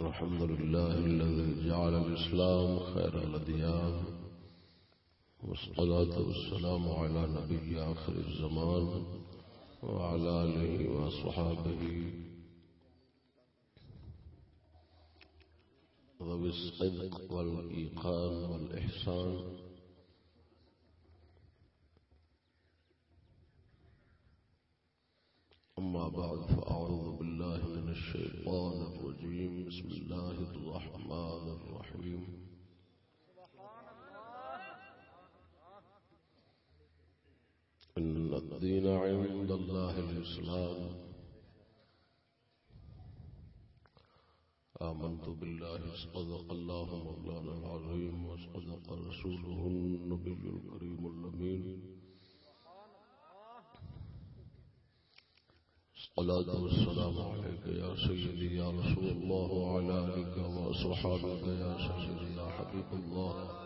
الحمد لله الذي جعل الإسلام خير الأديان والصلاة والسلام على نبي آخر الزمان وعلى آله وصحابه ذوي الصدق والإيقان والإحسان أما بعد فأعوذ بالله من الشيطان الرجيم. بسم الله الرحمن الرحيم. إن الدين عند الله الإسلام. آمنت بالله صدق الله مولانا العظيم وصدق رسوله النبي الكريم الأمين. الصلاة والسلام عليك يا سيدي يا رسول الله وعلى آلك وأصحابك يا سيدي يا حبيب الله.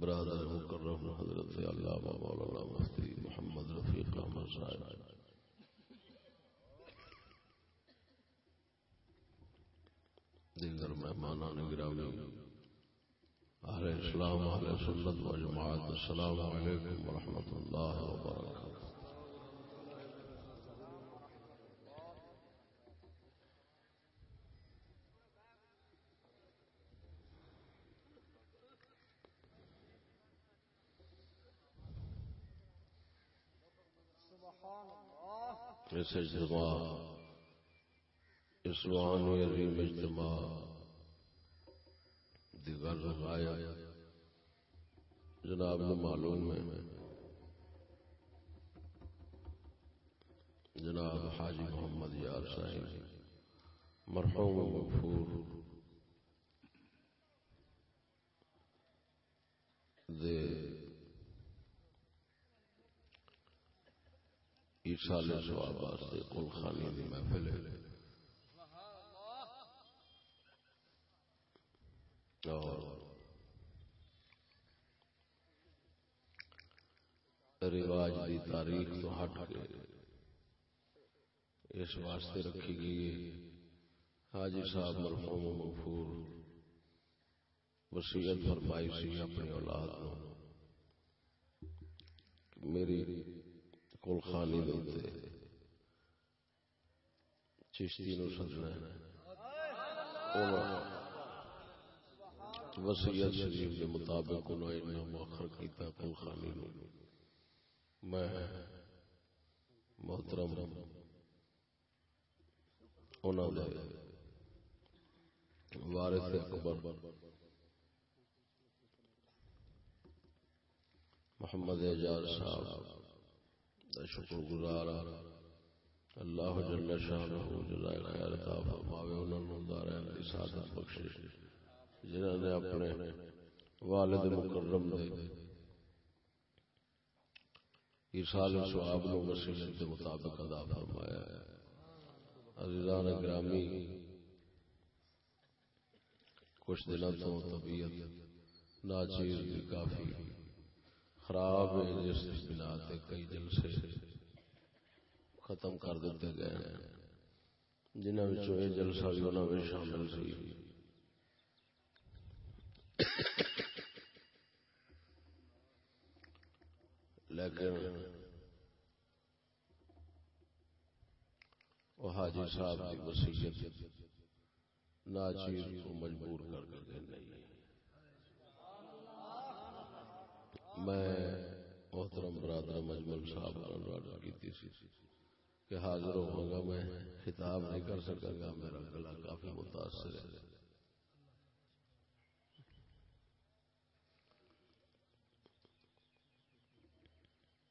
برادر مکرم حضرت علامہ مولانا مفتی محمد رفیق احمد صاحب۔ دیگر مہمان گرامی، اہل اسلام، اہل سنت و جماعت، السلام علیکم ورحمۃ اللہ وبرکاتہ۔ اس اجتماع اسوانی عظیم اجتماع دیگر رغایا جناب نے معلوم ہے۔ جناب حاجی محمد یار صاحب، مرحوم مغفور دے واسطے خانی دی محفل ہے اور رواج دی تاریخ تو ہٹ کے اس واسطے رکھی گئی حاجی صاحب مرحوم مغفور وسیعت فرمائی سی اپنی اولاد میری کل خانی دے چشتی نو سدنا وسیعت شریف کے مطابق انہوں مؤخر کیتا کل خانی نو میں، محترم انہوں نے وارث اکبر، محمد اجار صاحب شکر گزار ہاں۔ اللہ جل شانہ جزائے خیر عطا فرماوے، انہاں نوں دارین دی سعادت بخشے۔ جنہاں نے اپنے والد مکرم دے ایصال ثواب نو وسیلت کے مطابق ادا فرمایا۔ ہے عزیزان گرامی، کچھ دنوں تو طبیعت ناچیز بھی کافی۔ خراب ہے جس بنا کئی جلسے ختم کر دیتے گئے ہیں۔ جنہوں یہ جلسہ بھی انہوں میں شامل سی۔ لیکن وہ حاجی صاحب کی وسیعت ناچیر کو مجبور کر کے نہیں۔ میں محترم برادر مجمل صاحب کی کہ حاضر ہوں گا میں، خطاب نہیں کر سکا گا، میرا گلا کافی متاثر ہے۔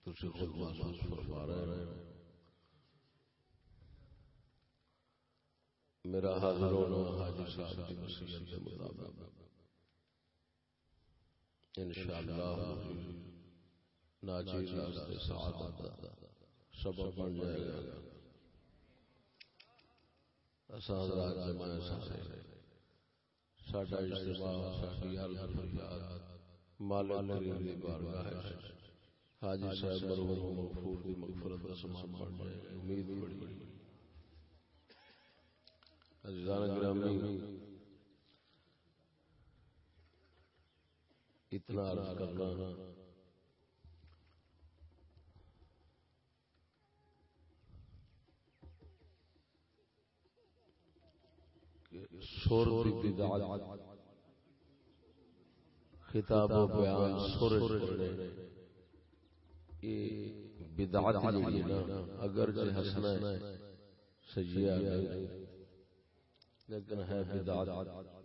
خود محسوس فرما رہے ہیں۔ میرا حاضر ہونا حاجی صاحب کی وصیت کے مطابق انشاءاللہ ناچیز واسطے سعادت دا سبب بن جائے گا۔ اساں حضرات جماعت سارے، ساڈا اجتماع، ساڈی حالت فریاد، مالک کریم دی بارگاہ ہے۔ حاجی صاحب مرحوم مغفور دی مغفرت کا سامان بن جائے۔ امید بڑی۔ عزیزان گرامی اتنا عرض کرنا خطاب و بیان کرنے یہ جڑی نا۔ اگر جے حسنا ہے سجیہ لیکن ہے بدعت۔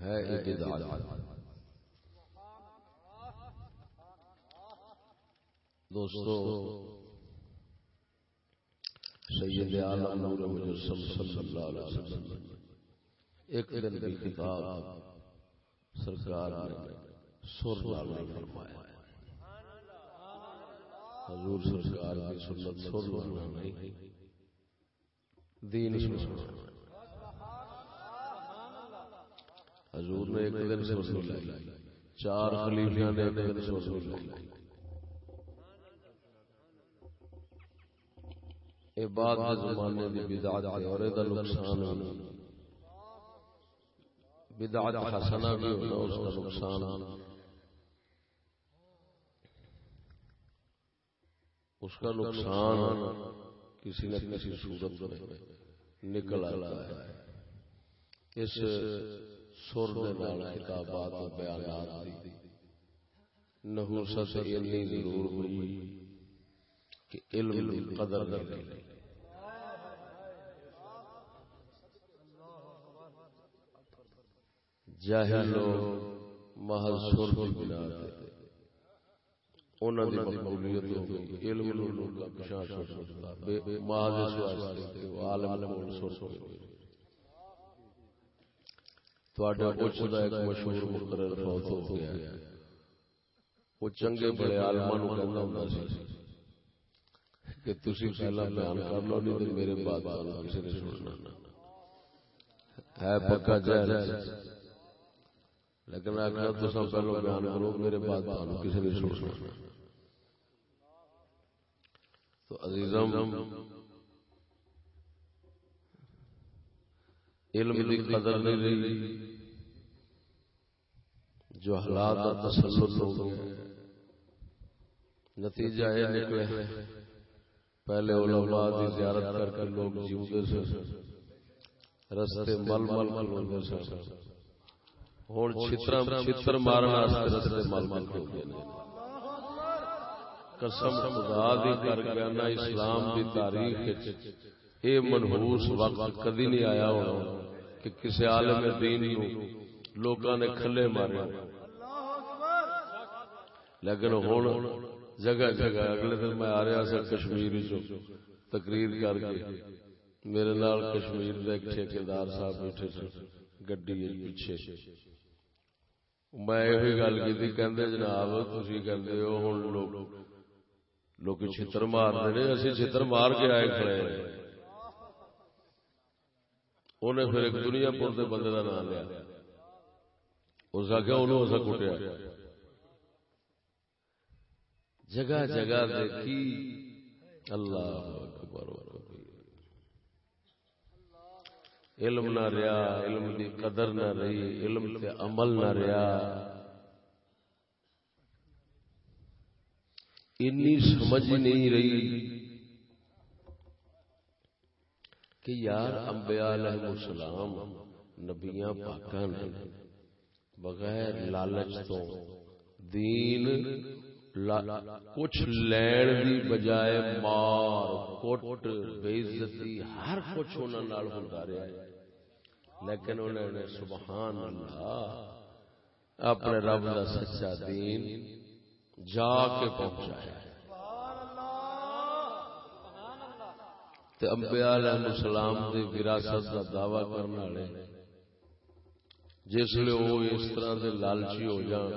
ہے دوستو سید عالم نور مجسم صلی اللہ علیہ وسلم۔ ایک دن کی خطاب سرکار نے سر لانا فرمایا۔ حضور سرکار کی سنت سر لانا نہیں دین ہی سننا حضور نے ایک دن سر لائی۔ چار خلیفیاں نے ایک دن سر لائی۔ اے زمانے دی بدعت ہے اور دا نقصان ہے۔ بدعت حسنہ بھی ہونا اس کا نقصان اس کا نقصان کسی نہ کسی صورت میں نکل آتا ہے۔ اس سر دے نال کتابات و بیانات دی۔ نحوست اتنی ضرور ہوئی کہ علم دی قدر نہ جاہل لوگ محض سر کی بنا انہاں دی مقبولیت ہو گئی۔ علم لوگ کا سکتا محض اس واسطے کہ عالم سر تواڈا دا ایک مشہور مقرر فوت ہو گیا وہ چنگے بڑے عالماں نو کہندا ہوندا سی کہ تسی پہلا بیان کر لو نہیں تے میرے بعد کسی نے سننا ہے پکا جہل لیکن اگر تو سب پہلو بیان کرو میرے بعد بات کسی نے سننا تو عزیزم علم کی قدر نہیں رہی، جو حالات اور تسلط ہو گئے۔ نتیجہ یہ نکلے، پہلے علماء کی زیارت کر کے لوگ جیوتے سے رستے مل مل مل مل سے ہوں چھتر چھتر مارن رستے مل مل ہو گئے قسم خدا دی کر کے اسلام دی تاریخ اے منحوس وقت کدی نہیں آیا ہونا۔ کہ کسی عالم دین نو لوکاں نے کھلے مارے لیکن ہوں جگہ جگہ اگلے دن میں آ رہا سا کشمیر چوں تقریر کر کے میرے نال کشمیر دے ٹھیکیدار صاحب بیٹھے تھے گڈی پیچھے۔ میں یہ گل کی کہندے جناب تھی کہندے ہو ہوں لوگ لوگ چھتر مار رہے اسی چھتر مار کے آئے کھڑے ہیں۔ انہیں پھر ایک دنیا پور کے بندے کا نام لیا۔ اس آخیا انہوں اسا کٹیا۔ جگہ جگہ دیکھی۔ اللہ اکبر علم نہ رہا علم دی قدر نہ رہی علم تے عمل نہ رہا۔ انی سمجھ نہیں رہی۔ کہ یار انبیاء علیہ السلام نبیاں پاکاں نے بغیر لالچ تو دین کچھ لین دی بجائے مار کوٹ بے عزتی ہر کچھ انہاں نال ہوندا رہا ہے۔ لیکن انہوں نے سبحان اللہ اپنے رب دا سچا دین جا کے پہنچایا تے انبیاء علیہ السلام دی وراثت دا دعوی کرنے والے۔ جس لیے وہ اس طرح دے لالچی ہو جان۔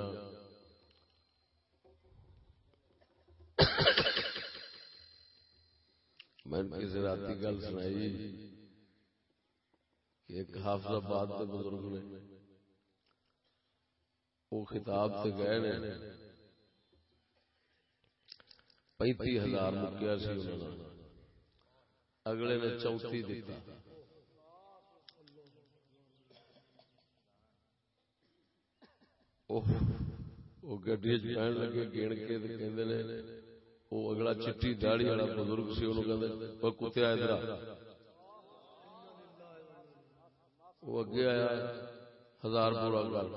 میں کسی رات گل سنائی جی، کہ ایک حافظ آباد کے بزرگ نے وہ خطاب سے گئے نے۔ پینتی ہزار مکیا سی انہوں نے۔ اگلے نے چوتھی دیتا۔ وہ گڈی چہن لگے گن کے وہ اگلا چٹی داڑی والا بزرگ سی وہ کتیا ادھر وہ اگے آیا، ہزار پورا گل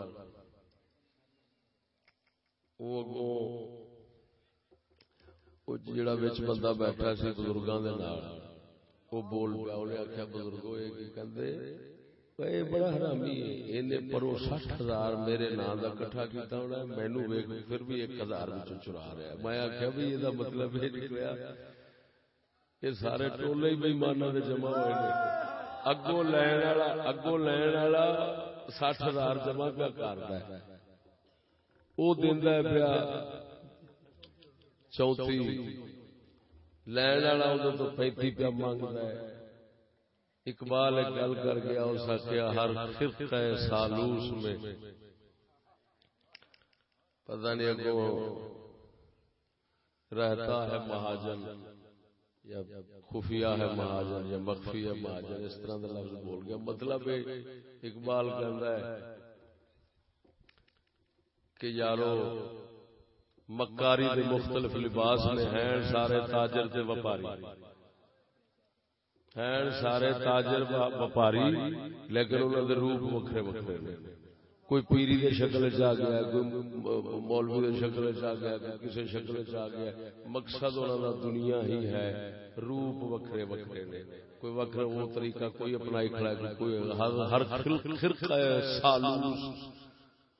وہ جڑا بچ بندہ بیٹھا سی بزرگاں دے نال۔ وہ بول پیا، انہیں آخیا بزرگ کہ بڑا حرامی ہے۔ اینے پرو سٹھ ہزار میرے نام کا کٹھا کیتا ہونا ہے مینو ویک پھر بھی ایک ہزار چرا رہا ہے۔ میں آخیا بھی یہ مطلب یہ نکلیا۔ یہ سارے ٹولے ہی بےمانا دے جمع ہوئے نے۔ اگوں لین والا، اگوں لین والا سٹھ ہزار جمع پیا کرتا ہے۔ وہ دینا پیا چوتھی لین والا ادھر تو پینتی پیا مانگتا ہے اقبال ایک گل کر گیا اس آخیا ہر فرقہ سالوس میں پتہ نہیں اگو رہتا ہے مہاجن یا خفیہ ہے مہاجن یا مخفی ہے مہاجن اس طرح کا لفظ بول گیا مطلب اقبال کہہ ہے کہ یارو مکاری دے مختلف لباس میں ہیں، سارے تاجر تے وپاری۔ ہیں، سارے تاجر وپاری، لیکن انہوں نے روپ وکھرے وکھرے نے۔ کوئی پیری دے شکل چ آ گیا، کوئی مولوی دے شکل چ آ گیا، کوئی کسی شکل چ آ گیا۔ مقصد انہوں کا دنیا ہی ہے، روپ وکھرے وکھرے نے۔ کوئی وکھرا وہ طریقہ، کوئی اپنا کھڑا ہے کوئی ہر خرقہ سالوس۔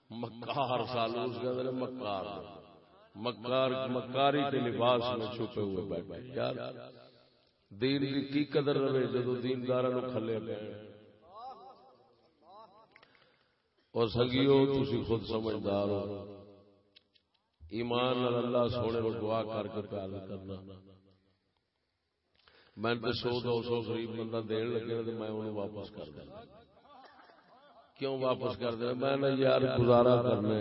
مکار سالوس کہتے ہیں مکار۔ مکار مکاری کے لباس میں چھپے ہوئے بیٹھے یار، دین دی کی قدر رہے جدو دیندار کھلے پہ اور سگیو تھی خود سمجھدار ہو۔ ایمان اللہ سونے کو دعا کر کے پیار کرنا۔ میں تو سو دو سو غریب بندہ دین لگے تو میں انہوں واپس کر دینا۔ کیوں واپس کر دینا میں نہ یار گزارا کرنا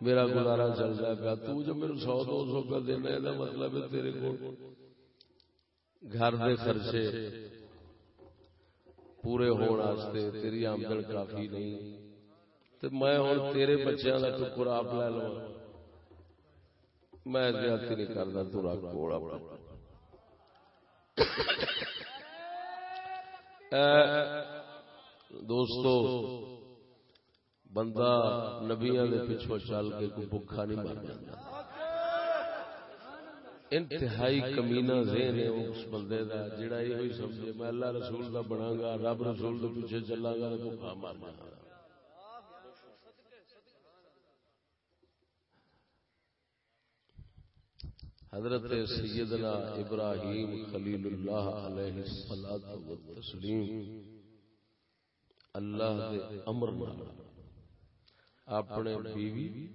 میرا گزارا چل جائے گا تو جب میرے سو دو سو کا دینا ہے مطلب ہے تیرے کو۔ گھر دے خرچے پورے ہونے تیری آمدن کافی نہیں۔ تو میں ہوں تیرے بچوں کا ٹکر آپ لے لو۔ میں زیادتی نہیں کرتا تو رکھ کوڑا دوستو بندہ نبیاں دے پچھو چل کے کوئی بکھا نہیں مر جاتا انتہائی کمینا ذہن ہے اس بندے دا جڑا یہ ہوئی سمجھے میں اللہ رسول دا بنا گا رب رسول دے پیچھے چلا گا تو بھوکا مار جانا حضرت سیدنا ابراہیم خلیل اللہ علیہ الصلوۃ والتسلیم اللہ دے امر اپنے بیوی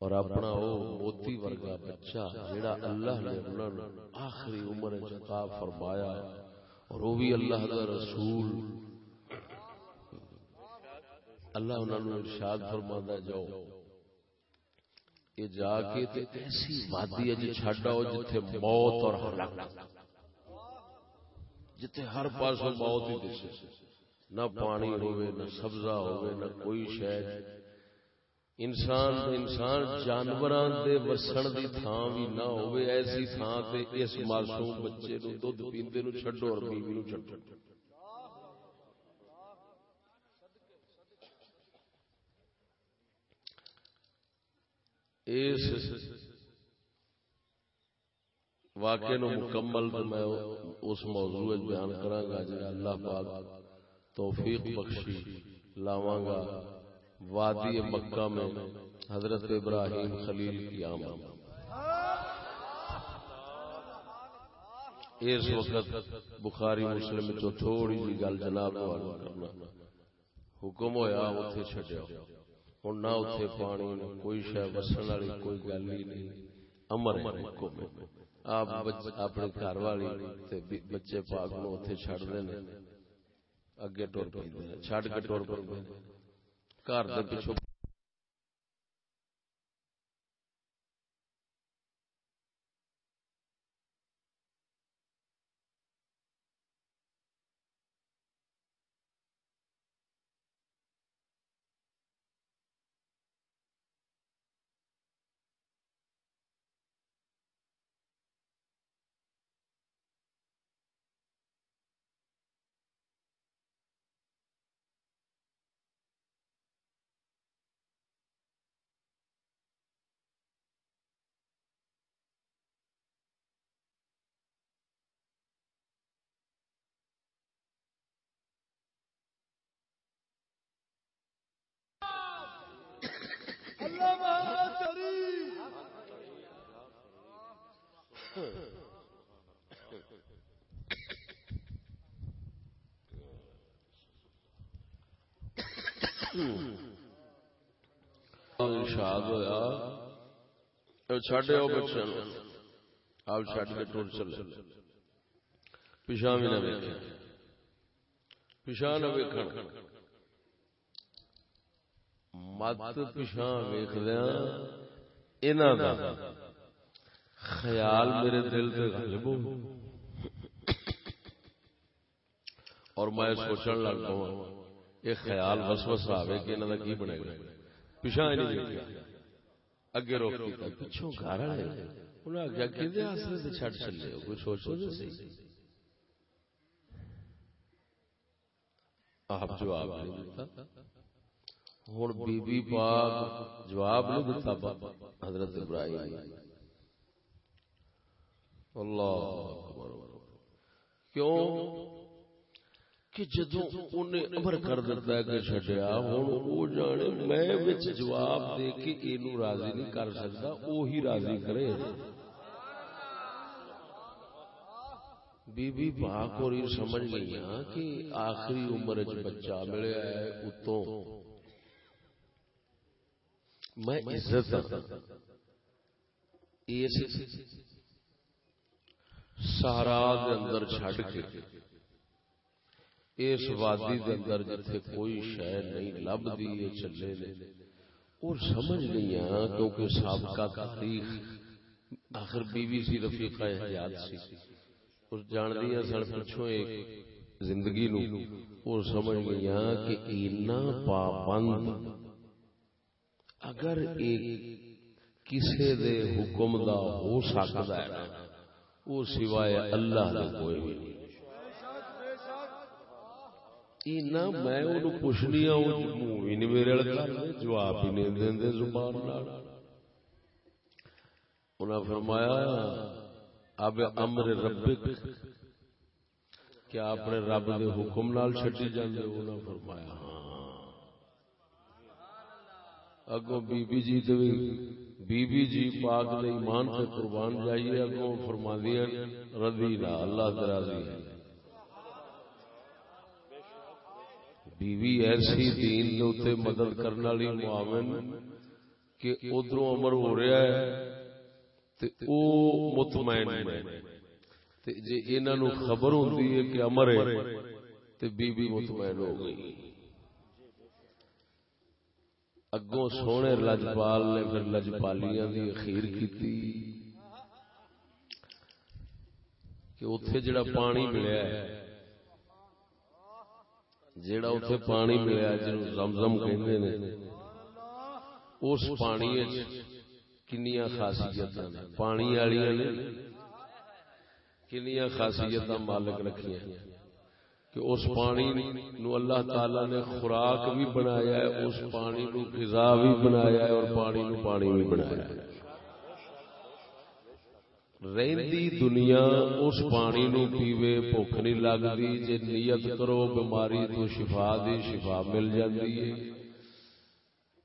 اور اپنا وہ موتی ورگا بچہ جڑا اللہ نے انہوں نے آخری عمر عطا فرمایا اور وہ بھی اللہ کا رسول اللہ انہوں نے ارشاد فرماتا جاؤ یہ جا کے تے ایسی وادی ہے جی چھڈاؤ جتھے موت اور ہلاک جتھے ہر پاس موت ہی دسے نہ پانی ہوئے نہ سبزہ ہوئے نہ کوئی شاید انسان انسان جانوران دے وسن دی تھان بھی نہ ہوئے ایسی تھان تے اس معصوم بچے نو دودھ پیندے نو چھڈو اور بیوی نو چھڈو۔ اس واقعے نو مکمل میں اس موضوع بیان کراں گا جے اللہ پاک توفیق بخشی لاواں گا وادی مکہ میں حضرت ابراہیم خلیل کی آمد۔ اس وقت بخاری مسلم چو تھوڑی جی گل جناب کرنا۔ حکم ہویا اتنے چڈیا ہوں نہ اتنے پانی کوئی شاید وسن والی کوئی گل ہی نہیں۔ امر حکم۔ آپ اپنے گھر والی بچے پاک نو اتنے چڈ دے اگے ٹور پہ چڈ کے ٹور پہ گھر پیچھو شاد ہوا چڈ آؤ بچے آپ چڈ کے ٹور چلے۔ پیچھا بھی نہ ویک پیچھا نہ ویک مت پیچھا ویخدیا خیال میرے دل سے غالب ہو اور میں سوچن لگ پا یہ خیال وس وس آئے کہ انہوں کا کی بنے گا؟ پچھا نہیں دیکھا اگے روک پچھوں گھر والے؟ کہ چلے کوئی سوچو تو صحیح آپ جواب نہیں دیتا۔ ہوں بی بی پاک جواب نہیں دیتا، حضرت ابراہیم۔ اللہ اکبر۔ کیوں؟ کہ جدو انہیں امر کر دیتا ہے کہ چڈیا ہوں وہ جانے میں وچ جواب دے کے یہ راضی نہیں کر سکتا وہی راضی کرے۔ بی بی پاک اور یہ سمجھ گئی ہاں کہ آخری عمر چ بچہ ملیا ہے اتوں۔ میں عزت ہاں۔ اس سارا اندر چھڈ کے۔ اس وادی دے اندر جتھے کوئی شے نہیں، لبدی اے چلے نے۔ اور سمجھ نہیں آ کیونکہ سابقہ تاریخ۔ آخر بی بی سی، رفیقہ حیات سی۔ اس جان دیا سن پچھوں ایک زندگی نو۔ اور سمجھ نہیں آ کہ اینا پابند اگر ایک کسے دے حکم دا ہو سکتا ہے۔ وہ سوائے اللہ دا کوئی بھی نہیں۔ میں پوچھنی منہ ہی نہیں میرے جواب ہی نہیں دے زبان انہیں فرمایا، اب امر ربک، کیا اپنے رب دے حکم نال چڈی جانے انہیں فرمایا ہاں۔ اگوں بی بی جی بی بی جی پاک دے ایمان سے قربان جائیے، اگوں فرما دیا رضی اللہ راضی ہے۔ بیوی ایسی دین دے اوتے مدد کرنے والی معاون کہ ادھر امر ہو رہا ہے تے او مطمئن ہے۔ تے جے انہاں نو خبر ہوندی ہے کہ امر ہے، تے بی بی مطمئن ہو گئی۔ اگوں سونے لجپال نے پھر لجپالیاں دی اخیر کیتی۔ کہ اوتھے جڑا پانی ملیا ہے جیڑا اتنے پانی ملیا جن زمزم کہتے ہیں اس پانی کنیا خاصیت پانی والی نے کنیا خاصیت مالک رکھی کہ اس پانی نو اللہ تعالی نے خوراک بھی بنایا ہے، اس پانی نو غذا بھی بنایا ہے اور پانی نو پانی بھی بنایا ہے۔ رہندی دنیا اس پانی نو پیوے، بھوک نہیں لگتی جے نیت کرو، بیماری تو شفا دی، شفا مل جاتی ہے۔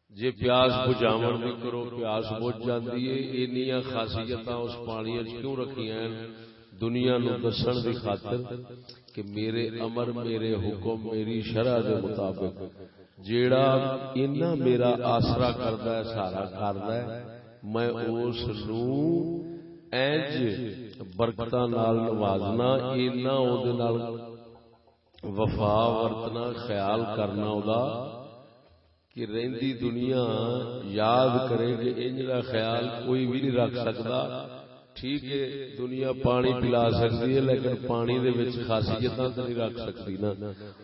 جے پیاس بجاون بھی کرو، پیاس بج جاتی ہے۔ اینیاں خاصیت اس پانی کیوں رکھی ہیں؟ دنیا نو دسن دی خاطر کہ میرے امر، میرے حکم، میری شرع دے مطابق جیڑا اینا میرا آسرا کردا ہے سارا کردا ہے، میں اس نو اینج برکتاں نال نوازنا اینا او دے نال وفا ورتنا، خیال کرنا او دا کہ رہندی دنیا یاد کرے کہ انج دا خیال کوئی بھی نہیں رکھ سکتا۔ ٹھیک ہے دنیا پانی پلا سکتی ہے لیکن پانی دے وچ خاصیتاں تے نہیں رکھ سکتی نا۔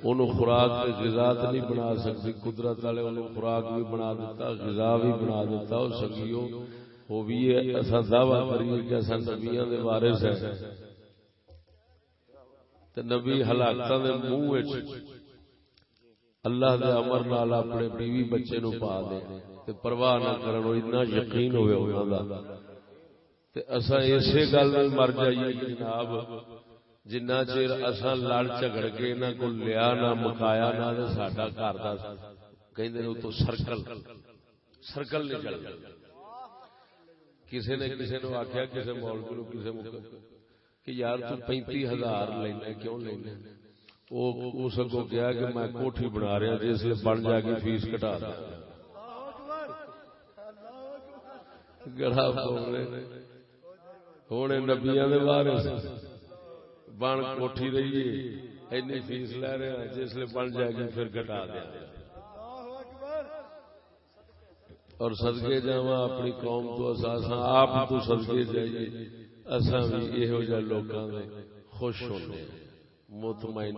اونوں خوراک تے غذا تے نہیں بنا سکتی قدرت والے اونوں خوراک بھی بنا دیتا غذا بھی بنا دیتا او سنگیو وہ بھی اساں دعوی کریے کہ اساں نبیاں دے وارث ہیں۔ تے نبی ہلاکتاں دے منہ وچ اللہ دے امر نال اپنے بیوی بچے نو پا دے تے پرواہ نہ کرن او اتنا یقین ہوئے انہاں دا۔ تے اساں اسی گل نال مر جائیے جناب۔ جنہ چیر اساں لڑ جھگڑ کے انہاں کو لیا نہ مکایا نہ تے ساڈا گھر دا کہندے نے تو سرکل۔ سرکل نہیں چل کسی نے کسی نے آخیا کسی مولوی نو کسی کہ یار تو پینتی ہزار لینا کیوں لینا وہ اس کو کیا کہ میں کوٹھی بنا رہا جس لیے بن جا گی فیس کٹا دیا۔ گڑا بول رہے ہوں نبیا بارے بن کوٹھی رہیے این فیس لے رہے ہیں جس لیے بن جائے گی پھر کٹا دیا اور سدکے جا اپنی قوم تو آپ تو سدکے جائیے اصا بھی یہ لوگوں خوش ہونے مطمئن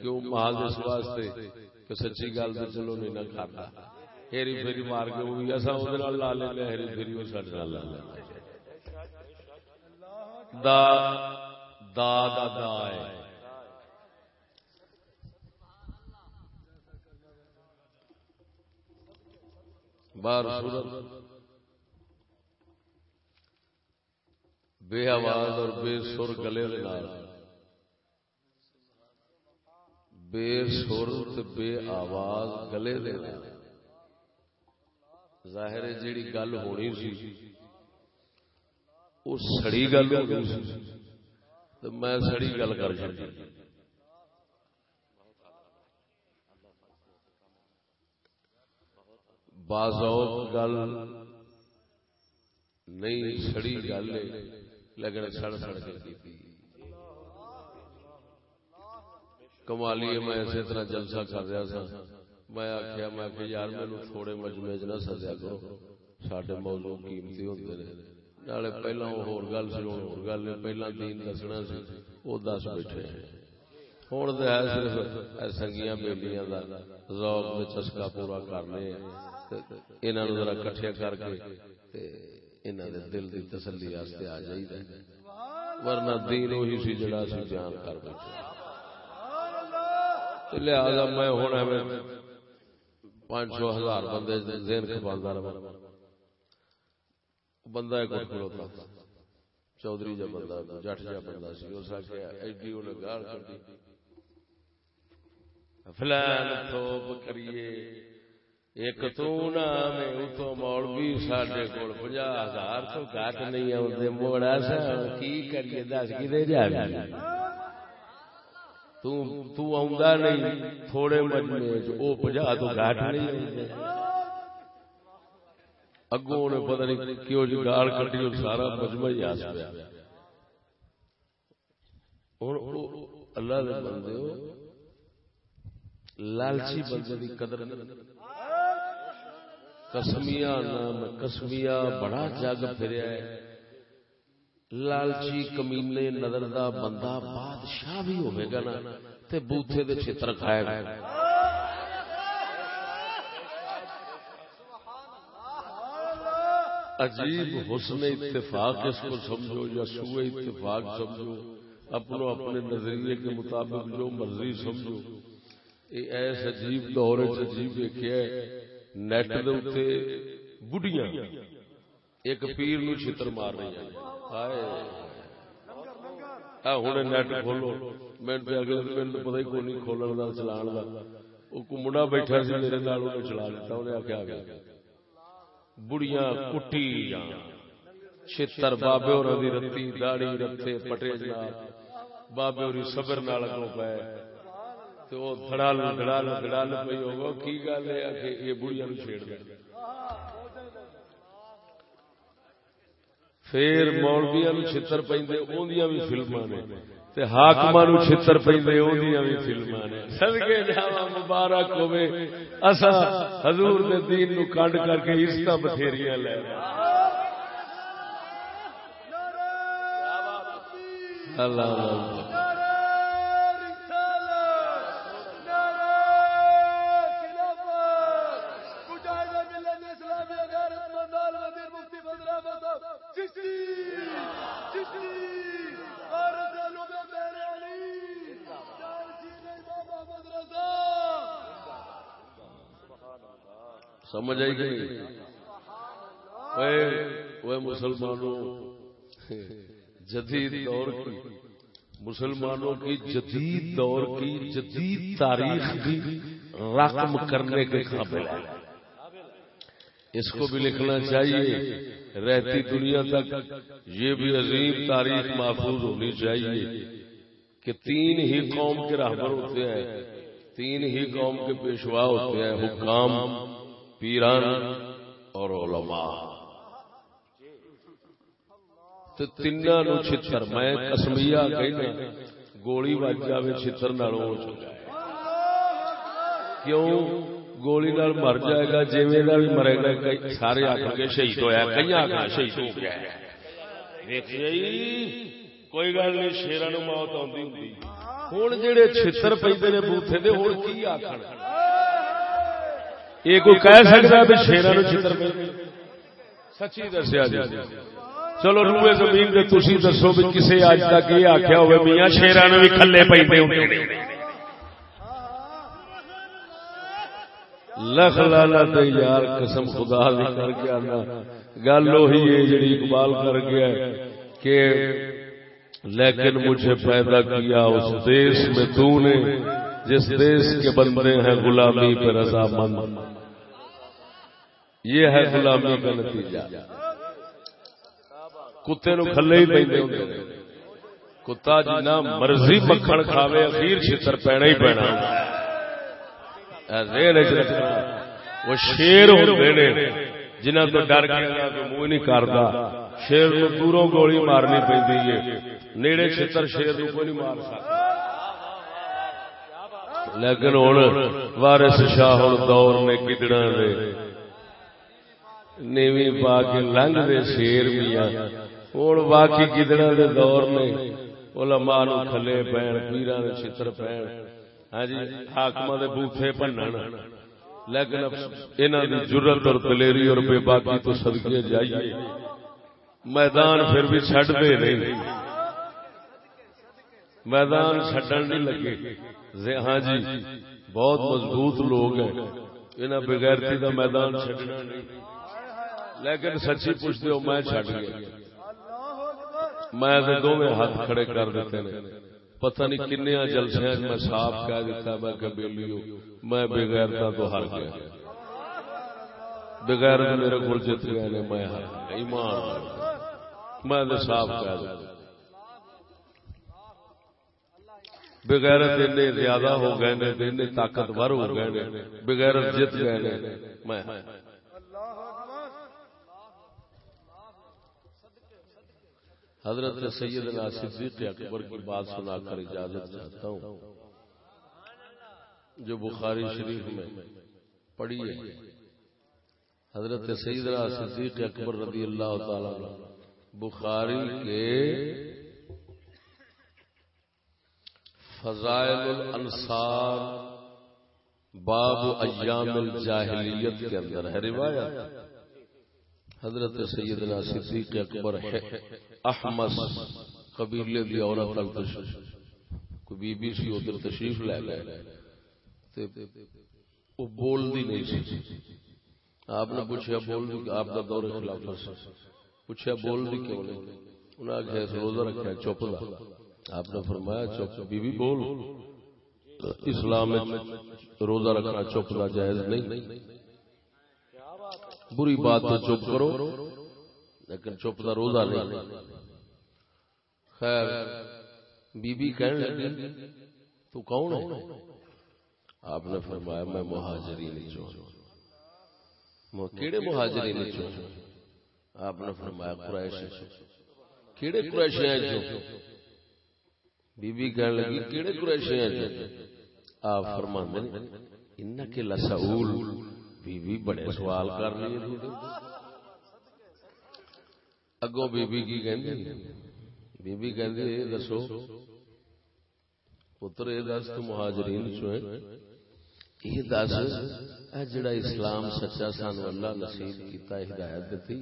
کیوں محل اس واسطے کہ سچی گل تو چلو نہیں نہ کھاتا ہیری پھیری مار کے وہ بھی وہ لا لینا ہیری پھیری وہ سڈ لا لینا دا دا دا دا ہے۔ بار صورت۔ بے آواز اور بے سر گلے لال بے سر بے آواز گلے دے ظاہر جیڑی گل ہونی سی۔ وہ سڑی گل ہونی سی۔ تو میں سڑی گل کر چکی بازوق گل نہیں، سڑی گل لیکن سڑ سڑ کے کمالی، میں اسی طرح جلسہ کر رہا سا۔ میں آخیا میں کہ یار میرے تھوڑے مجمے چ نہ سدیا کرو۔ سڈے موضوع قیمتی ہوتے ہیں نالے پہلا ہو گل سی ہوں ہو گل پہلا دین دسنا سی وہ دس بیٹھے ہوں تو ہے صرف سنگیاں بیلیاں کا ذوق میں چسکا پورا کرنے انہوں ذرا کٹھیا کر کے انہوں نے دل کی تسلی آ جائیے ورنہ دین وہی سی جڑا سی بیان کر بیٹھے لہذا میں ہوں پانچ سو ہزار بندے ذہن کھپا رہا بندہ ایک اٹھ کھلوتا تھا چودھری جا بندہ جٹ جا بندہ سی۔ اس آخیا ایڈی انہیں گال کر فلان تھوپ کریے۔ ایک تو نام اتو مولوی سڈے کول پنجا ہزار تو گھٹ نہیں آتے موڑا سا۔ کی کریے؟ دس کدے جا نہیں، تھوڑے مجمے وہ پجا تو گاٹ نہیں اگوں نے پتہ نہیں کیوں جی گال کٹی اور سارا مجمع ہی آس پیا۔ اور اللہ دے بندے ہو، لالچی بندے دی قدر کسمیا نام کسمیا بڑا جگ پھریا ہے۔ لالچی کمینے نظر دا بندہ بادشاہ بھی ہوئے گا نا، تے بوتھے دے چھتر کھائے گا۔ عجیب حسن اتفاق اس کو سمجھو یا سوء اتفاق سمجھو، اپنو اپنے نظریے کے مطابق جو مرضی سمجھو۔ ایس عجیب دور عجیب دیکھا ہے، نیٹ دے بڑھیاں ایک پیر نو چھتر مار رہی ہیں ہوں نیٹ کھولو۔ منٹ اگلے منٹ پتا ہی کوئی نہیں کھولن کا چلان کا وہ منڈا بیٹھا سی میرے چلا لیتا انہیں آخیا گیا۔ بڑیاں کٹی چھتر بابے اور دی رتی داڑی رتے پٹے جناب بابے اور صبر نال اگوں پے تو وہ دھڑال دھڑال دھڑال پئی ہوگا کی گل ہے کہ یہ بڑھیا نو چھیڑ دے پھر مولویاں نو چھتر پیندے اوندیاں بھی فلماں نے تے حاکماں نو چھتر پیندے اوندیاں بھی فلماں نے۔ صدقے جاواں مبارک ہوے اسا حضور دے دین نو کڈ کر کے عزتاں بتھیریاں لے اللہ اللہ۔ سمجھ آئی گئی وہ مسلمانوں، جدید دور کی، مسلمانوں کی جدید دور کی، جدید تاریخ بھی رقم کرنے کے قابل ہے اس کو بھی لکھنا چاہیے، رہتی دنیا تک یہ بھی عظیم تاریخ محفوظ ہونی چاہیے کہ تین ہی قوم کے رہبر ہوتے ہیں، تین ہی قوم کے پیشوا ہوتے ہیں، حکام پیران اور علماء۔ تو تین نو چھتر، میں کسمیا کہنا، گولی بج جائے چھتر نالوں کیوں؟ گولی نال مر جائے گا جی بھی مرے گا سارے آخر کے شہید ہوا کئی آخر شہید ہو گیا کوئی گل نہیں، شیران موت آتی ہوں ہوں جہے چھتر پہ نے بوتھے دے ہوں کی آخر یہ کوئی کہہ سکتا بھی شیران چھتر پہ سچی دسیا جی۔ چلو روئے زمین دے تسی دسو بھی کسے اج تک یہ آخیا ہوئے میاں شیران بھی کھلے پہ لکھ لالا تے یار قسم خدا دی کر کے آنا گل وہی ہے جڑی اقبال کر گیا کہ لیکن مجھے پیدا کیا اس دیش میں تو نے جس دیش کے بندے ہیں غلامی پہ رضا مند یہ ہے غلامی کا نتیجہ۔ کتے نو کھلے ہی پہ کتا جنا مرضی مکھن کھاوے اخیر چھتر پینا ہی پینا وہ شیر ہوتے نے جنہ تو ڈر کے منہ نہیں کرتا شیر نو دوروں گولی مارنی پی نیڑے چھتر شیر نو کوئی نہیں مار سکتا لیکن ہوں وارس شاہ دور نے کدڑا دے۔ نیوی پا کے لنگ دے شیر میاں ہوں باقی کدڑا دے دور نے علماء نو کھلے پین پیران چھتر پین ہاں جی حاکم دے بوتھے بنن لیکن انہاں دی جرت اور دلیری اور بے باکی تو صدقے جائیے میدان پھر بھی چھڈ دے نہیں میدان چھڈن نہیں لگے ہاں جی بہت مضبوط لوگ ہیں انہاں بغیرتی دا میدان چھڈنا نہیں لیکن سچی پوچھتے ہو میں چھڈ گیا۔ میں دونوں ہاتھ کھڑے کر دیتے ہیں پتہ نہیں کنیا جلسے میں صاف کہہ دیتا میں ہوں میں بغیر تو ہر گیا۔ بغیر میرے کو جت گئے نے میں ایمان میں صاف کہہ دیتا۔ بغیر زیادہ ہو گئے طاقتور ہو گئے بغیر جت گئے میں حضرت سیدنا صدیق اکبر کی بات سنا کر اجازت چاہتا ہوں۔ جو بخاری شریف میں پڑھی ہے۔ حضرت سیدنا صدیق اکبر رضی اللہ تعالی بخاری کے فضائل الانصار باب ایام الجاہلیت کے اندر ہے۔ روایت۔ حضرت سیدنا صدیق اکبر احمد قبیلے دی عورت تک تشریف کوئی بی بی سی ادھر تشریف لے گئے تے وہ بول دی نہیں سی۔ آپ نے پوچھا بول دی آپ کا دور خلاف پوچھا بول دی کیوں نہیں؟ انہیں آخیا روزہ رکھا چپ دا آپ نے فرمایا چپ، بی بی بول۔ اسلام میں روزہ رکھنا چپ دا جائز نہیں۔ بری بات تو چپ کرو، لیکن چپ کا روزہ نہیں۔ خیر بی بی کہنے لگی، تو کون ہے؟ آپ نے فرمایا، میں مہاجرین چوں کیڑے مہاجرین چوں آپ نے فرمایا، قریش کیڑے قریش ہیں جو؟ بی بی کہنے لگی، کیڑے قریش ہیں جو؟ آپ فرماندے ان کے لسعول بی بی بڑے سوال کر رہی ہے اگوں بی بی کی کہندی بی بی کہندی دسو پتر یہ دس تو مہاجرین چو ہے؟ یہ دس اے جڑا اسلام سچا سان اللہ نصیب کیتا ہدایت دیتی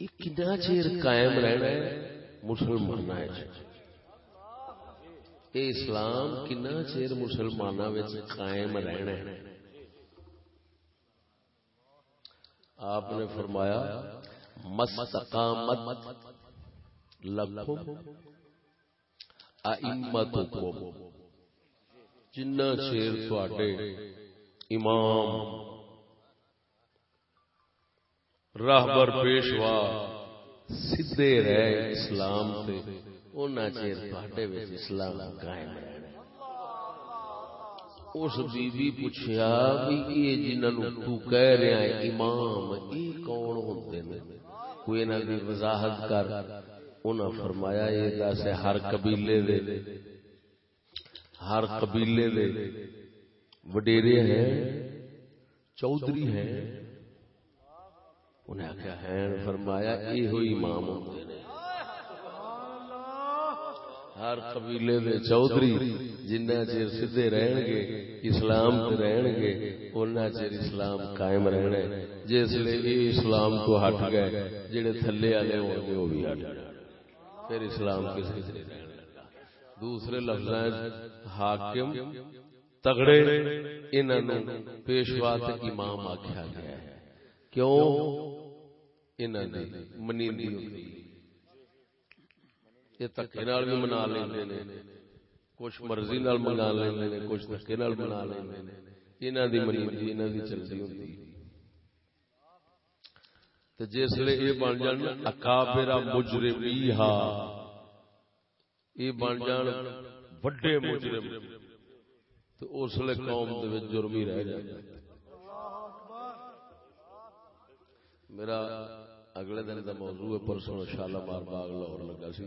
یہ کنا چیر قائم رہنا ہے؟ مسلمان یہ اسلام کنا چیر مسلمان قائم رہنا ہے؟ آپ نے فرمایا، مستقامت لکھم ائمتکم. جنہ چیر تواڈے امام، راہبر پیشوا سیدھے رہے اسلام تے اونا چیر تواڈے وچ اسلام قائم رہنا اس بی بی پوچھیا بھی یہ جنہاں تو کہہ رہا ہے امام، یہ کون ہوندے نے کوئی انہاں دی وضاحت کر۔ انہاں فرمایا یہ دس ہر قبیلے دے۔ ہر قبیلے دے۔ وڈیرے ہیں، چودھری ہیں۔ انہیں آخیا ہے فرمایا یہ امام ہوتے ہیں۔ ہر قبیلے دے چودھری جنہ چیر سیدھے رہن گے اسلام تے رہن گے اُنہ چیر اسلام قائم رہنا جس لیے یہ اسلام تو ہٹ گئے، جڑے تھلے والے ہوں گے وہ بھی ہٹ گئے۔ پھر اسلام کسی سے رہن لگا؟ دوسرے لفظ حاکم، تگڑے انہوں پیشوا امام آخیا گیا ہے۔ کیوں؟ منی یہ تکے بھی منا لیں کچھ مرضی نال منا لیں کچھ تکے نال منا لیں انہاں دی منی انہاں دی چلدی ہوندی۔ تے جس لے یہ بن جان اکابر مجرمیھا یہ بن جان بڑے مجرم۔ تو اس لے قوم دے وچ جرم ہی رہ جائے میرا اگلے دن کا موضوع ہے پرسوں شالا مار باغ لاہور لگا سی۔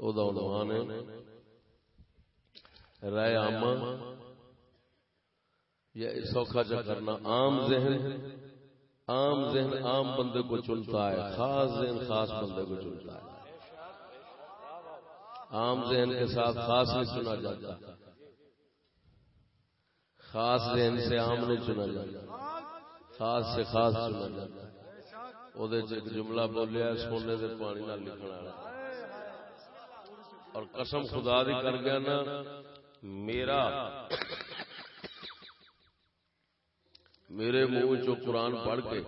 او دا عنوان ہے۔ رائے عام یا سوکھا چا کرنا عام ذہن۔ عام ذہن عام بندے کو چنتا ہے۔ خاص ذہن خاص بندے کو چنتا ہے۔ عام ذہن کے ساتھ خاص نہیں چنا جاتا۔ خاص ذہن سے عام نہیں چنا جاتا۔ خاص سے خاص چنا جاتا۔ جملہ بولیا سونے دے پانی نہ لکھنا اور قسم خدا دی کر گیا نا میرا میرے منہ چو قرآن پڑھ کے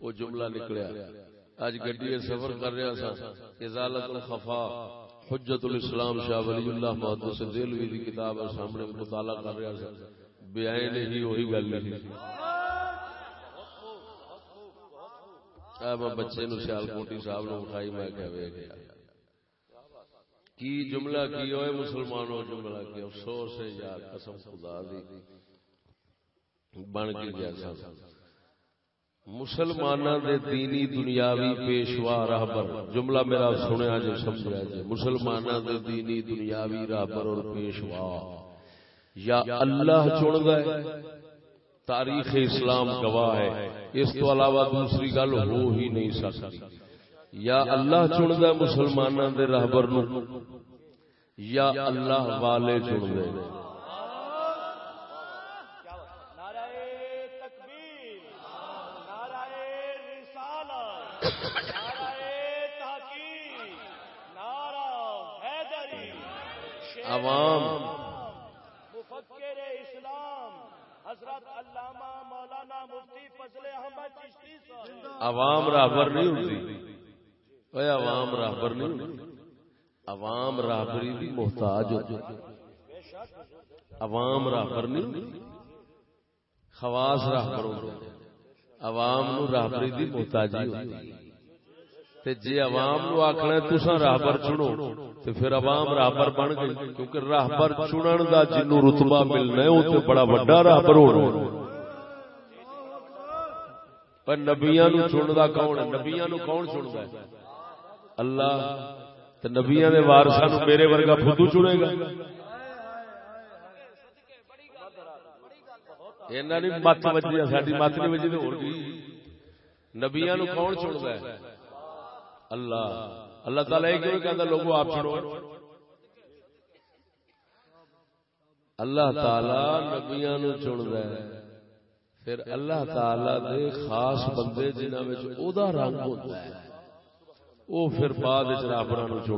وہ جملہ نکلیا اج گڈی سفر کر رہا سا ازالت الخفا حجت الاسلام شاہ ولی اللہ محدث دلوی دی کتاب سامنے مطالعہ کر رہا سا بیان ہی وہی گل نہیں بچے نو سیال کوٹی صاحب نو اٹھائی، میں کہ گیا کی جملہ کی ہوئے؟ مسلمانوں جملہ کی افسوس ہے یار، قسم خدا دی۔ بن کے گیا سا مسلمانہ دے دینی دنیاوی پیشوا راہبر جملہ میرا سنیا جو سمجھا جائے۔ مسلمانہ دے دینی دنیاوی راہبر اور پیشوا۔ یا اللہ چن گئے۔ تاریخ اسلام گواہ ہے۔ اس تو علاوہ دوسری گل ہو ہی نہیں سکتی۔ یا اللہ چن مسلمانوں دے رہبر نو یا اللہ والے چن دے عوام عوام راہبر نہیں ہوتی عوام راہبر نہیں ہوتی عوام راہبری بھی محتاج عوام راہبر نہیں خواص راہبر ہوتے عوام نو راہبری دی محتاجی ہوتی تے جے عوام نو آکھنا تساں راہبر چنو، تے پھر عوام راہبر بن گئی۔ کیونکہ راہبر چنن دا جنوں رتبہ ملنا ہے، او تے بڑا بڑا راہبر ہونا پر نبیاں نو چندا کون ہے؟ نبیاں نو کون چندا ہے؟ اللہ تے نبیاں دے وارثاں نو میرے ورگا فدو چنے گا۔ اینا نہیں مت وجی ساڈی مت نہیں وجی تے ہور کی؟ نبیاں نو کون چندا ہے؟ اللہ۔ اللہ تعالیٰ کیوں کہتا لوگوں آپ چھڑو اللہ تعالی نبیاں نو چن ہے۔ پھر اللہ تعالی دے خاص بندے جنہاں وچ او دا رنگ ہوندا ہے۔ او پھر بعد وچ رابراں نو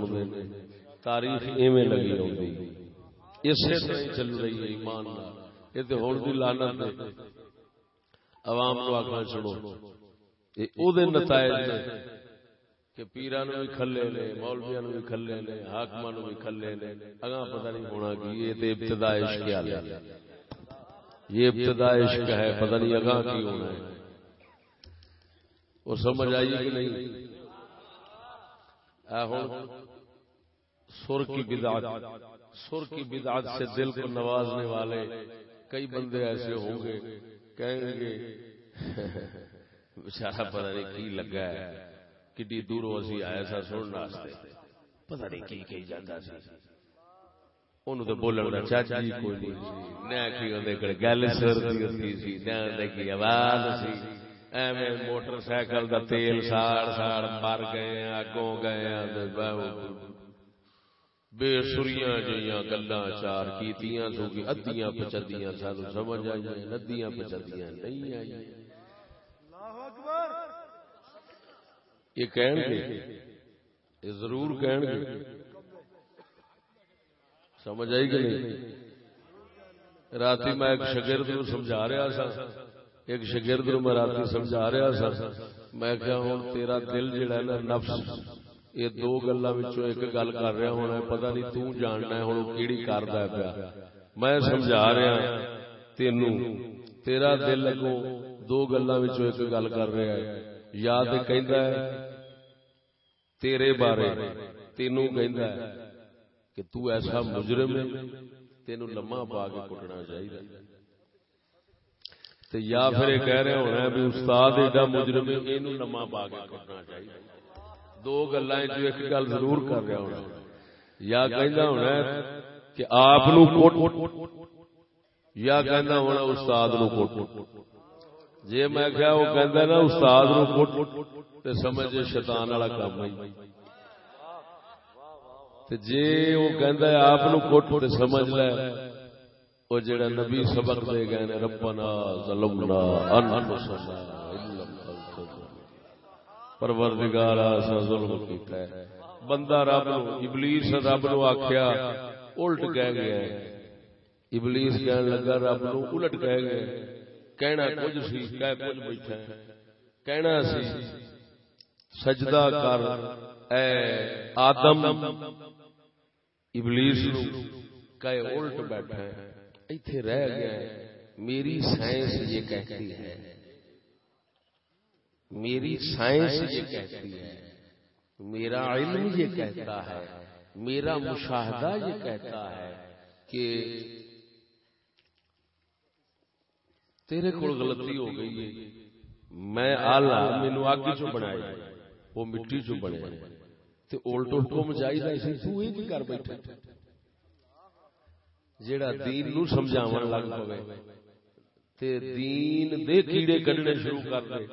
تاریخ ایویں لگی ہوندی اسی طرح چل رہی ہے ایمان نال۔ اے تے ہن دی ہے۔ عوام نو آکھنا چھڑو اے نتائج نے کہ پیران بھی کھلے نے مولویا بھی کھلے نے حاکم بھی کھلے نے۔ اگاں پتہ نہیں ہونا کی یہ تو ابتدا عشق ہے یہ ابتدا عشق ہے، پتہ نہیں اگاں کی ہونا ہے۔ وہ سمجھ آئیے کہ نہیں؟ سر کی بدعت، سر کی بدعت سے دل کو نوازنے والے کئی بندے ایسے ہوں گے، کہیں گے، بچارا پتہ نہیں کی لگا ہے، کڈی دور اسی آیا سا سننے واسطے پتہ نہیں کی کہی جاندا سی۔ اونوں تے بولن دا چاچا جی کوئی نہیں۔ نہ کی اودے کڑے گل سر دی سی نہ اودے کی آواز سی۔ ایویں موٹر سائیکل دا تیل ساڑ ساڑ مر گئے اگوں گئے بے سریاں جیاں گلاں چار کیتیاں سو کی ادیاں پچدیاں سانو سمجھ آئی ندیاں پچدیاں نہیں آئی یہ کہن گے یہ ضرور کہن گے سمجھ آئی کہ نہیں رات میں ایک شگرد نو سمجھا رہا سا ایک شگرد نو میں رات سمجھا رہا سا۔ میں کیا ہوں تیرا دل جڑا ہے نا نفس، یہ دو گلا ایک گل کر رہا ہونا ہے، پتہ نہیں تو جاننا ہے ہوں کیڑی کردا ہے پیا۔ میں سمجھا رہا تینو، تیرا دل اگوں دو گلا ایک گل کر رہا ہے۔ یا کہندا ہے، تیرے بارے تینوں کہندا ہے کہ تو ایسا مجرم ہے، تینوں لمحہ پا کے کٹنا چاہیے تے یا پھر یہ کہہ رہے ہونا ہے بھی استاد ایڈا مجرم ہے، اینوں لمحہ پا کے کٹنا چاہیے۔ دو گلاں جو ایک گل ضرور کر رہا ہونا یا کہندا ہونا ہے کہ آپ نو کوٹ یا کہندا ہونا استاد نو کوٹ جی میں کیا وہ کہندا نا استاد نو کوٹ تے سمجھ شیطان والا کام ہے۔ تے جے وہ کہندا ہے آپ نو کوٹ تے سمجھ لے۔ او جڑا نبی سبق دے گئے نے، ربنا ظلمنا انفسنا پروردگار اسا ظلم کیتا ہے۔ بندہ رب نو، ابلیس رب نو آکھیا، الٹ کہہ گیا ہے۔ ابلیس کہنے لگا، رب نو الٹ کہہ گیا کہنا کچھ سی، کہہ کچھ بیٹھا ہے۔ کہنا سی، سجدہ کر، اے آدم۔ ابلیس نو کہ الٹ بیٹھا ہے۔ ایتھے رہ گیا ہے۔ میری سائنس یہ کہتی ہے۔ میری سائنس یہ کہتی ہے۔ میرا علم یہ کہتا ہے۔ میرا مشاہدہ یہ کہتا ہے کہ تیرے کو غلطی ہو گئی ہے۔ میں آلہ مینو اگ چ بنایا وہ مٹی چ بنے۔ تے الٹ حکم چاہیے سی تو ہی کی کر بیٹھا۔ جیڑا دین نو سمجھاون لگ پوے۔ تے دین دے کیڑے کڈنے شروع کر دے۔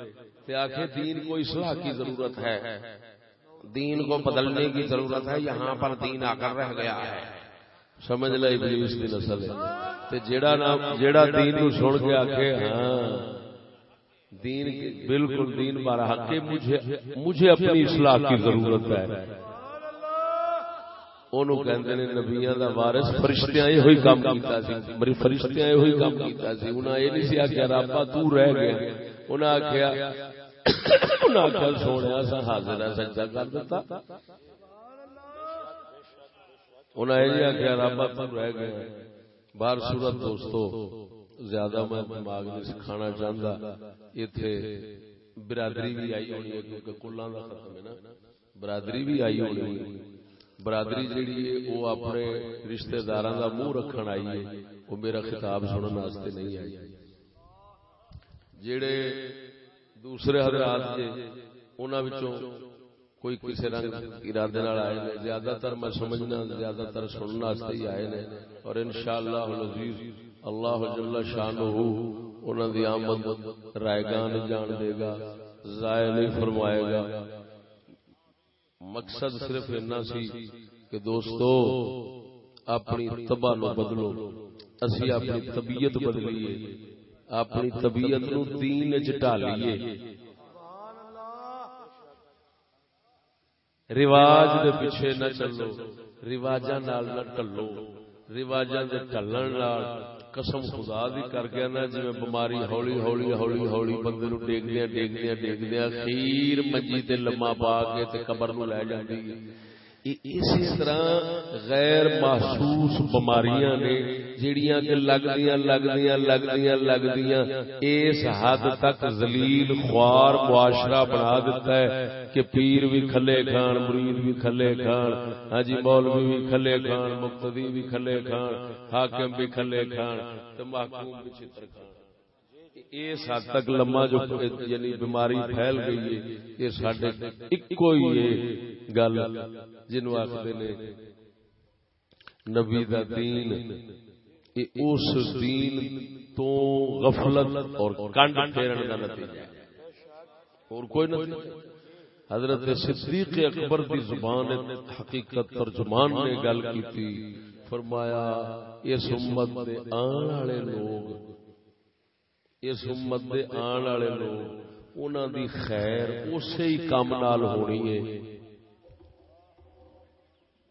تے آکھے دین کو اصلاح کی ضرورت ہے۔ دین کو بدلنے کی ضرورت ہے یہاں پر دین آ کر رہ گیا ہے۔ سمجھ لے ابلیس کی نسل۔ ہے تے جیڑا نام جیڑا دین نو سن کے آکھے ہاں۔ دین بالکل دین بارہ حق مجھے مجھے اپنی اصلاح کی ضرورت ہے۔ اونوں کہندے نے نبیاں دا وارث فرشتیاں اے ہوئی کام کیتا سی۔ مری فرشتیاں اے ہوئی کام کیتا سی۔ انہاں اے نہیں سی آکھیا ربا تو رہ گیا۔ انہاں آکھیا انہاں آکھیا سونیا سا حاضر ہے سجدہ کر دیتا انہاں اے آکھیا ربا تو رہ گیا۔ بار صورت دوستو، زیادہ میں دماغ نہیں سکھانا چاہتا اتنے برادری بھی آئی ہونی ہے، کیونکہ کلان کا ختم ہے نا۔ برادری بھی آئی ہونی ہے۔ برادری جیڑی ہے، وہ اپنے رشتہ دار کا منہ رکھن آئی ہے، وہ میرا خطاب سننے واسطے نہیں آئی۔ جڑے دوسرے حضرات کے انہوں کوئی کسی رنگ ارادے نال آئے نے، زیادہ تر میں سمجھنا، زیادہ تر سننے واسطے ہی آئے نے۔ اور انشاءاللہ العزیز، اللہ جل شانہ انہوں دی آمد رائے گان جان دے گا، ضائع نہیں فرمائے گا۔ مقصد صرف اتنا سی کہ دوستو اپنی تباہ نو بدلو۔ اسی اپنی طبیعت بدلیے۔ اپنی طبیعت نو دین چ ڈالیے۔ رواج دے پیچھے نہ چلو۔ رواجاں نال نہ ٹلو۔ رواجاں دے ٹلن نال قسم خدا دی کر گیا نا جی بیماری ہولی ہولی ہولی ہولی بندے نو ڈیگدیا ڈیگدیا ڈیگدیا خیر منجی تے لما پا کے تے قبر نو لے جاندی اسی طرح غیر محسوس بیماریاں نے جڑیاں کہ لگدیاں لگدیاں لگدیاں لگدیاں اس حد تک ذلیل خوار معاشرہ بنا دیتا ہے کہ پیر بھی کھلے کھان، مرید بھی کھلے کھان ہاں جی مولوی بھی کھلے کھان، مقتدی بھی کھلے کھان، حاکم بھی کھلے کھان تے محکوم بھی چھتر کھان۔ اس حد تک لما جو یعنی بیماری پھیل گئی ہے، یہ ساڈے اکو ہی یہ گل جنوں آکھدے نے نبی دا دین۔ اس دین تو غفلت اور کنڈ پھیرن کا نتیجہ اور کوئی نتیجہ حضرت صدیق اکبر کی زبان حقیقت ترجمان نے گل کی فرمایا، اس امت دے آن والے لوگ اس امت دے آن والے لوگ انہاں دی خیر اسی ہی کام نال ہونی ہے۔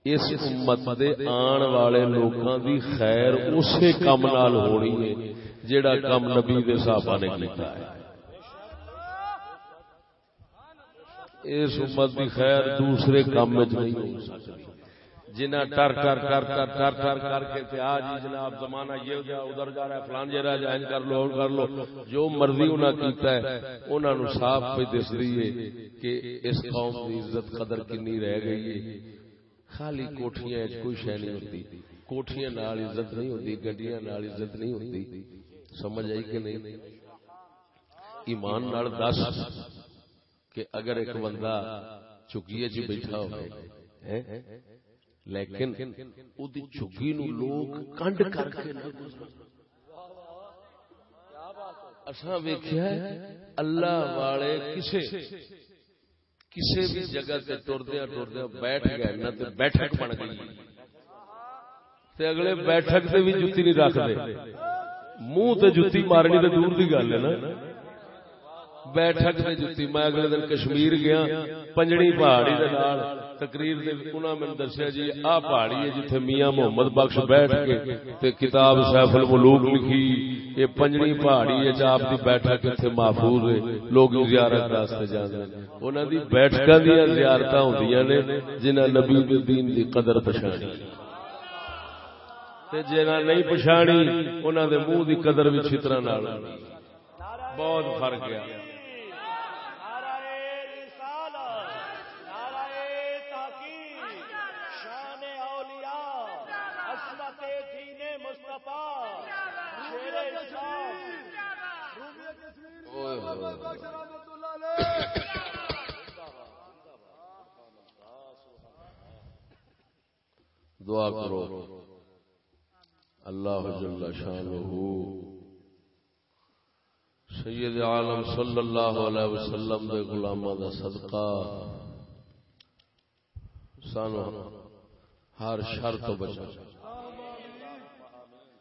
اس امت دے آن والے لوکاں دی خیر اسی کام نال ہونی ہے جیڑا کام نبی دے صحابہ نے کیتا ہے۔ اس امت دی خیر دوسرے کام وچ نہیں ہو سکتی۔ جنہ ٹر ٹر ٹر ٹر ٹر ٹر کر کے تے آج جی جناب زمانہ یہ ہو جا ادھر جا رہا ہے فلان جا جی رہا ہے کر لو کر لو۔ جو مرضی انہاں کیتا ہے، انہاں نو صاف پہ دس رہی کہ اس قوم دی عزت قدر کنی رہ گئی ہے۔ خالی کوٹیاں کوئی شہ نہیں ہوتی کوٹیاں نال عزت نہیں ہوتی گڈیاں نال عزت نہیں ہوتی سمجھ آئی کہ نہیں؟ ایمان نال دس کہ اگر ایک بندہ چگیے چ بیٹھا ہو لیکن اودی چگی نو لوگ کنڈ کر کے نہ اساں ویکھیا اللہ والے کسے کسی بھی جگہ تے ٹردیا ٹردیا بیٹھ گئے، نہ تے بیٹھک بن گئی۔ تے اگلے بیٹھک تے بھی جتی نہیں رکھتے۔ منہ تے جتی مارنی تے دور دی گل ہے نا۔ بیٹھک تے جتی، میں اگلے دن کشمیر گیا، پنجڑی پہاڑی دے نال۔ تقریر دے انہاں میں دسیا جی آ پہاڑی ہے جتھے میاں محمد بخش بیٹھ کے تے کتاب سیف الملوک لکھی۔ یہ پنجڑی پہاڑی ہے جا آپ دی بیٹھک اتنے محفوظ ہے، لوگ زیارت واسطے جاندے انہاں دی بیٹھکاں دی زیارتاں ہوندیاں نے جنہاں نبی دے دین دی قدر پچھانی۔ تے جنہاں نہیں پچھانی، انہاں دے منہ دی قدر بھی چھترا نال۔ بہت فرق ہے۔ دعا کرو۔ اللہ جل شانہ سید عالم صلی اللہ علیہ وسلم دے غلامہ دا صدقہ۔ سانو ہر شر تو بچا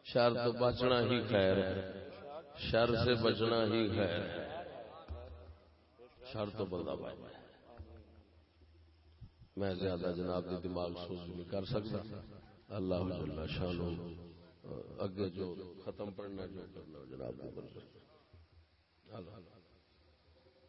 شر تو بچنا ہی خیر ہے۔ شر سے بچنا ہی خیر ہے۔ شر تو بندہ بچ۔ میں زیادہ جناب دی دماغ سوز نہیں کر سکتا۔ اللہ جل شان اگے جو ختم پڑھنا جو کرنا جناب اللہ۔